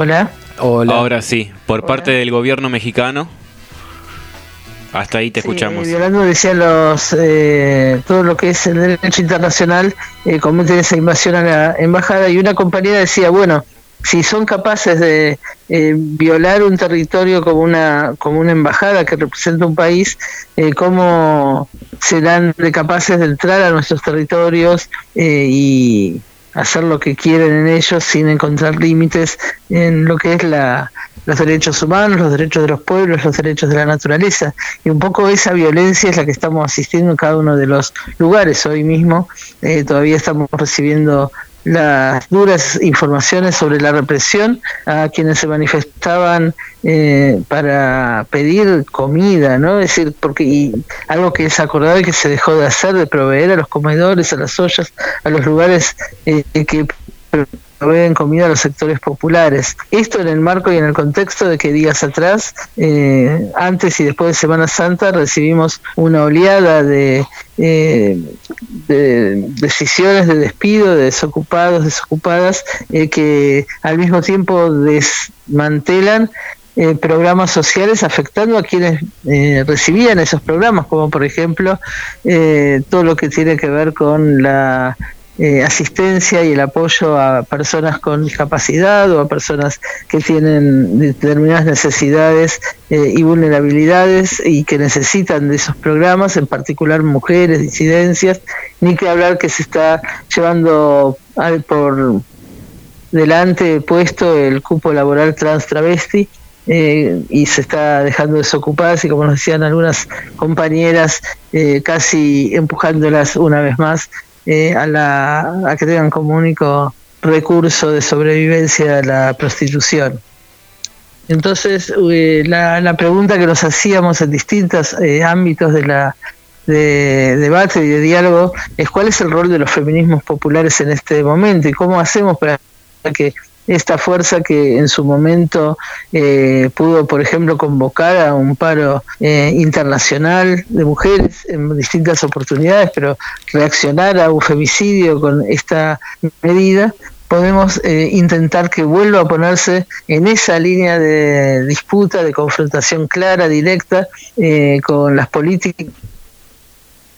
Hola. Hola. Ahora sí. Por parte del gobierno mexicano. Hasta ahí te escuchamos. Violando, decía, los, eh, todo lo que es el derecho internacional, eh, cometen esa invasión a la embajada y una compañera decía, bueno, si son capaces de eh, violar un territorio como una como una embajada que representa un país, eh, ¿cómo serán de capaces de entrar a nuestros territorios eh, y hacer lo que quieren en ellos sin encontrar límites en lo que es la, los derechos humanos, los derechos de los pueblos, los derechos de la naturaleza. Y un poco esa violencia es la que estamos asistiendo en cada uno de los lugares. Hoy mismo eh, todavía estamos recibiendo las duras informaciones sobre la represión a quienes se manifestaban eh, para pedir comida, ¿no? Es decir, porque y algo que es acordado y que se dejó de hacer, de proveer a los comedores, a las ollas, a los lugares eh, que proveen comida a los sectores populares. Esto en el marco y en el contexto de que días atrás, eh, antes y después de Semana Santa, recibimos una oleada de, eh, de decisiones de despido de desocupados, desocupadas, eh, que al mismo tiempo desmantelan eh, programas sociales afectando a quienes eh, recibían esos programas, como por ejemplo eh, todo lo que tiene que ver con la eh, asistencia y el apoyo a personas con discapacidad o a personas que tienen determinadas necesidades eh, y vulnerabilidades y que necesitan de esos programas, en particular mujeres, disidencias, ni que hablar que se está llevando por delante puesto el cupo laboral trans travesti eh, y se está dejando desocupadas y como nos decían algunas compañeras eh, casi empujándolas una vez más eh, a, la, a que tengan como único recurso de sobrevivencia la prostitución. Entonces, eh, la, la pregunta que nos hacíamos en distintos eh, ámbitos de la de debate y de diálogo es cuál es el rol de los feminismos populares en este momento y cómo hacemos para que esta fuerza que en su momento eh, pudo, por ejemplo, convocar a un paro eh, internacional de mujeres en distintas oportunidades, pero reaccionar a un femicidio con esta medida, podemos eh, intentar que vuelva a ponerse en esa línea de disputa, de confrontación clara, directa, eh, con las políticas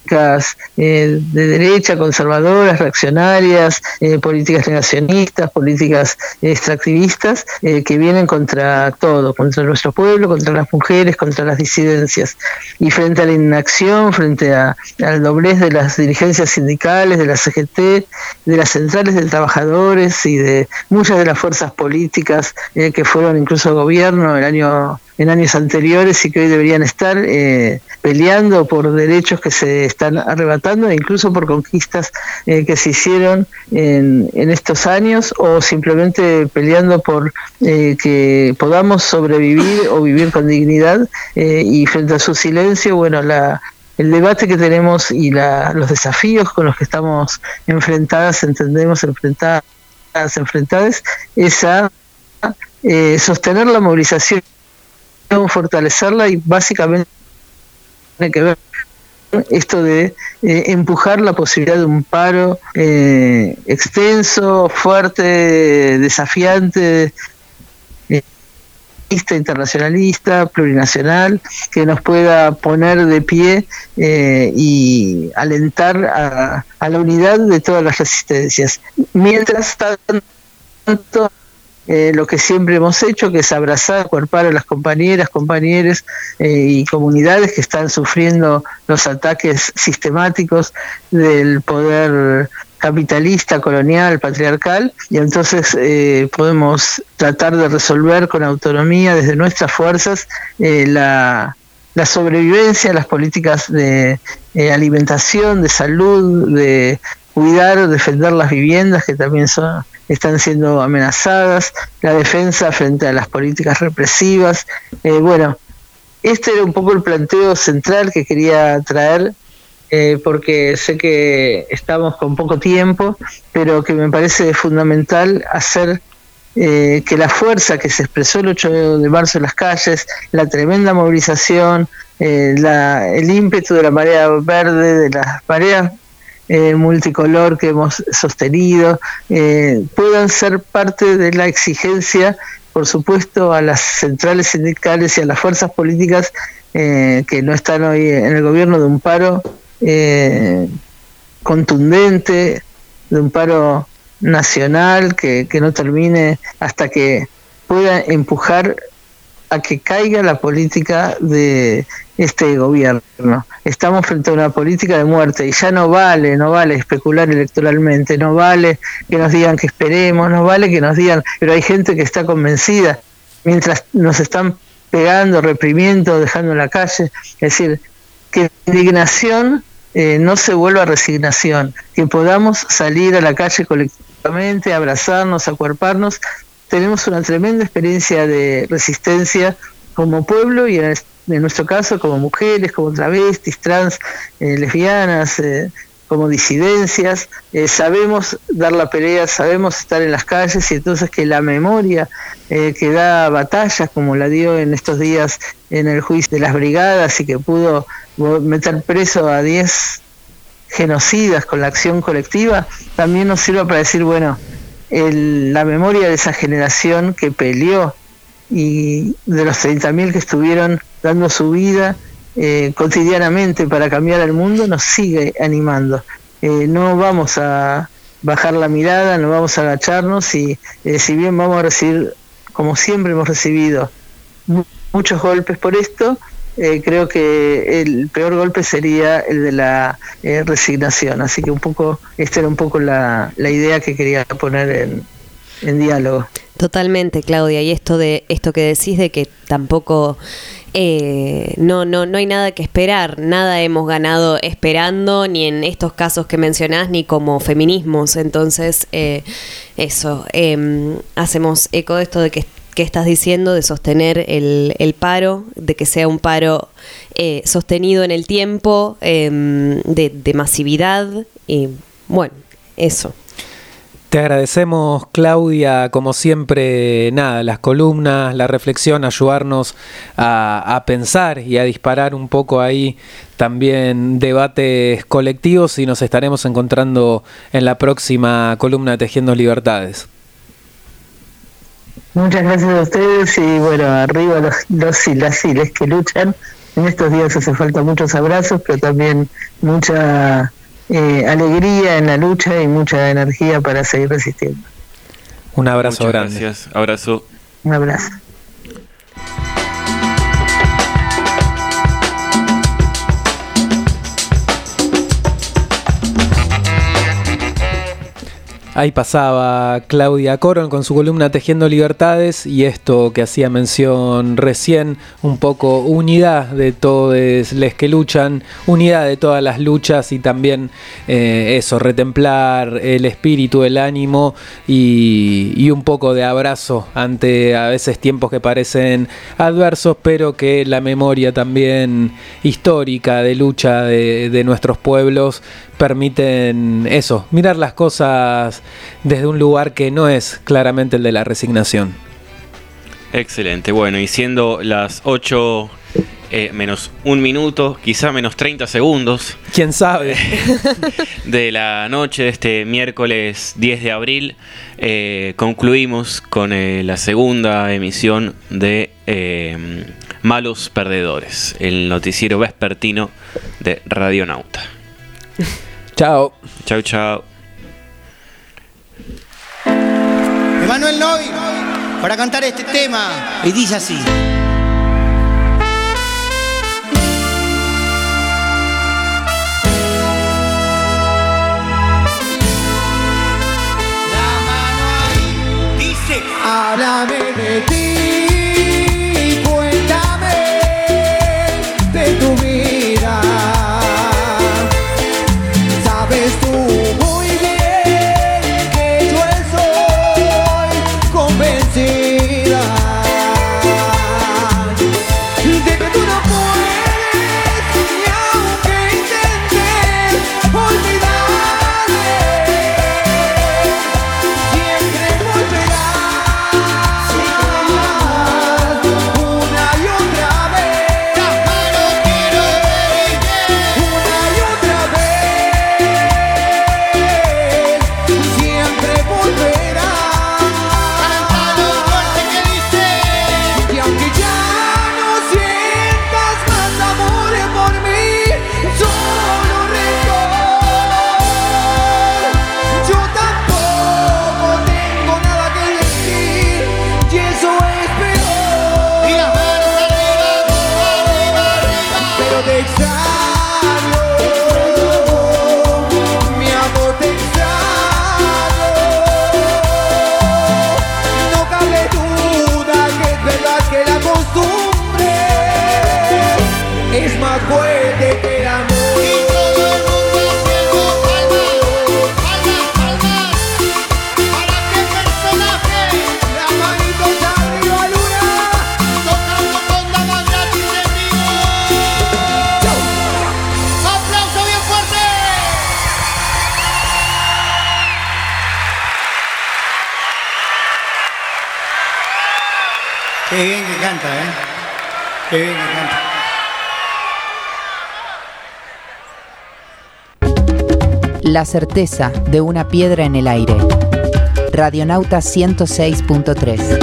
de derecha, conservadoras, reaccionarias, eh, políticas negacionistas, políticas extractivistas, eh, que vienen contra todo, contra nuestro pueblo, contra las mujeres, contra las disidencias. Y frente a la inacción, frente a, al doblez de las dirigencias sindicales, de la CGT, de las centrales de trabajadores y de muchas de las fuerzas políticas eh, que fueron incluso gobierno el año en años anteriores y que hoy deberían estar eh, peleando por derechos que se están arrebatando e incluso por conquistas eh, que se hicieron en, en, estos años o simplemente peleando por eh, que podamos sobrevivir o vivir con dignidad eh, y frente a su silencio, bueno, la, el debate que tenemos y la, los desafíos con los que estamos enfrentadas, entendemos enfrentadas, enfrentadas, es a eh, sostener la movilización fortalecerla y básicamente tiene que ver esto de eh, empujar la posibilidad de un paro eh, extenso, fuerte, desafiante, eh, internacionalista, plurinacional, que nos pueda poner de pie eh, y alentar a, a la unidad de todas las resistencias. Mientras tanto, eh, lo que siempre hemos hecho, que es abrazar, cuerpar a las compañeras, compañeros eh, y comunidades que están sufriendo los ataques sistemáticos del poder capitalista, colonial, patriarcal, y entonces eh, podemos tratar de resolver con autonomía desde nuestras fuerzas eh, la, la sobrevivencia, las políticas de eh, alimentación, de salud, de cuidar, defender las viviendas que también son están siendo amenazadas, la defensa frente a las políticas represivas. Eh, bueno, este era un poco el planteo central que quería traer, eh, porque sé que estamos con poco tiempo, pero que me parece fundamental hacer eh, que la fuerza que se expresó el 8 de marzo en las calles, la tremenda movilización, eh, la, el ímpetu de la marea verde, de las mareas eh, multicolor que hemos sostenido, eh, puedan ser parte de la exigencia, por supuesto, a las centrales sindicales y a las fuerzas políticas eh, que no están hoy en el gobierno de un paro eh, contundente, de un paro nacional que, que no termine hasta que pueda empujar a que caiga la política de este gobierno. Estamos frente a una política de muerte y ya no vale, no vale especular electoralmente, no vale que nos digan que esperemos, no vale que nos digan, pero hay gente que está convencida mientras nos están pegando, reprimiendo, dejando en la calle. Es decir, que indignación eh, no se vuelva resignación, que podamos salir a la calle colectivamente, abrazarnos, acuerparnos. Tenemos una tremenda experiencia de resistencia como pueblo y en, nuestro caso como mujeres, como travestis, trans, eh, lesbianas, eh, como disidencias, eh, sabemos dar la pelea, sabemos estar en las calles y entonces que la memoria que da batallas como la dio en estos días en el juicio de las brigadas y que pudo meter preso a 10 genocidas con la acción colectiva, también nos sirva para decir, bueno, el, la memoria de esa generación que peleó y de los 30.000 que estuvieron dando su vida eh, cotidianamente para cambiar el mundo nos sigue animando. Eh, no vamos a bajar la mirada, no vamos a agacharnos y eh, si bien vamos a recibir, como siempre hemos recibido, mu muchos golpes por esto, eh, creo que el peor golpe sería el de la eh, resignación. Así que un poco, esta era un poco la, la idea que quería poner en, en diálogo. Totalmente, Claudia. Y esto de esto que decís de que tampoco eh, no, no, no hay nada que esperar, nada hemos ganado esperando, ni en estos casos que mencionás, ni como feminismos. Entonces, eh, eso, eh, hacemos eco de esto de que, que estás diciendo, de sostener el, el, paro, de que sea un paro eh, sostenido en el tiempo, em, de, masividad, y bueno, eso. Te agradecemos, Claudia, como siempre, nada, las columnas, la reflexión, ayudarnos a, a, pensar y a disparar un poco ahí también debates colectivos y nos estaremos encontrando en la próxima columna de Tejiendo Libertades. Muchas gracias a ustedes y bueno, arriba los, los y las que luchan. En estos días hace falta muchos abrazos, pero también mucha eh, alegría en la lucha y mucha energía para seguir resistiendo. Un abrazo Muchas grande. Gracias, abrazo. Un abrazo. Ahí pasaba Claudia Coron con su columna Tejiendo Libertades y esto que hacía mención recién, un poco unidad de todos los que luchan, unidad de todas las luchas y también eh, eso, retemplar el espíritu, el ánimo y, un poco de abrazo ante a veces tiempos que parecen adversos, pero que la memoria también histórica de lucha de nuestros pueblos permiten eso, mirar las cosas desde un lugar que no es claramente el de la resignación. Excelente, bueno, y siendo las 8 eh, menos un minuto, quizá menos 30 segundos. ¿Quién sabe? de la noche de este miércoles 10 de abril, eh, concluimos con eh, la segunda emisión de Malos Perdedores, el noticiero vespertino de Radionauta. Chao. Chao, chao. Emanuel Novi para cantar este tema y dice así. La mano dice, háblame de ti, La certeza de una piedra en el aire. Radionauta 106.3.